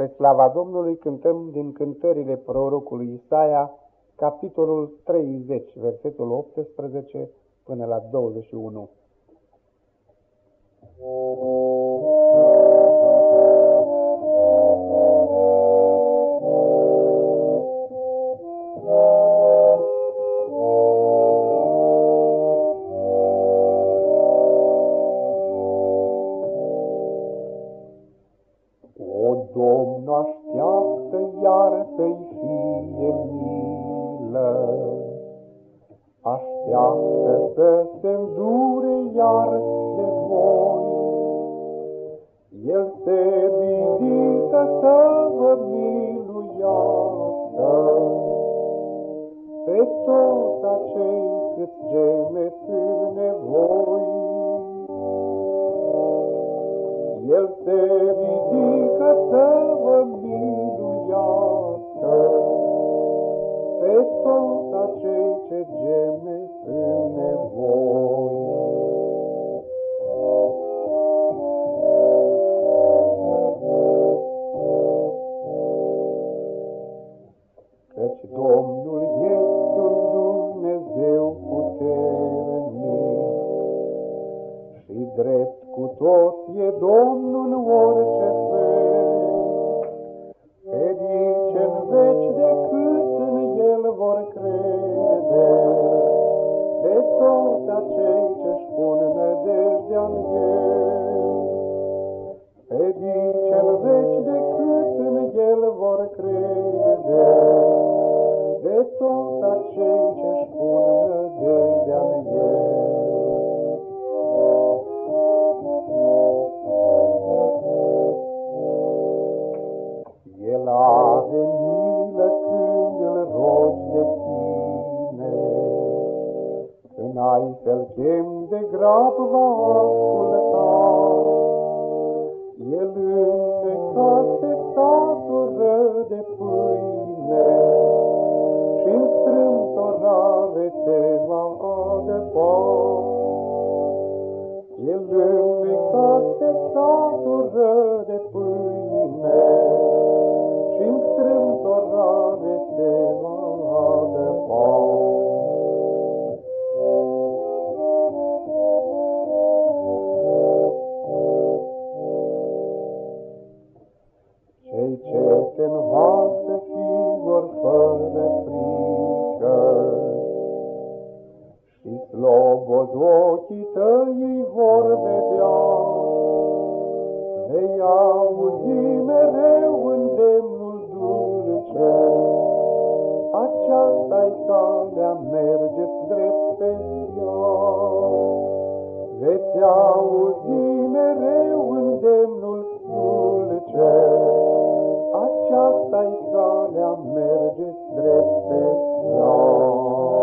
Spre slava Domnului cântăm din cântările prorocului Isaia, capitolul 30, versetul 18 până la 21. Domnul iar să-i fie milă. Așteaptă să se îndure iar de voi. El se ridică să vă miluiască pe toți acei cât gemeți în nevoi. El se ridică să vă miluiască ce geme în nevoi. Căci Domnul este un Dumnezeu puternic și drept cu toți e Domnul de toți acei ce-și pun nădejdea-n El. Ferice în veci decât în El vor crede, de toți acei ce-și pun nădejdea-n El. El are milă Când ai să-l chem de grab va asculta. El înnecaste satură de pâine Și-n strâmtorare te va adăpa. El înnecaste satură de Cei ce te învață fior fără frică, și slobos ochii tăi vor vedea, vei auzi mereu îndemnul dulce. Aceasta-i calea, mergeți drept pe ea. Veți auzi mereu îndemnul aceasta-i calea, merge drept pe ea.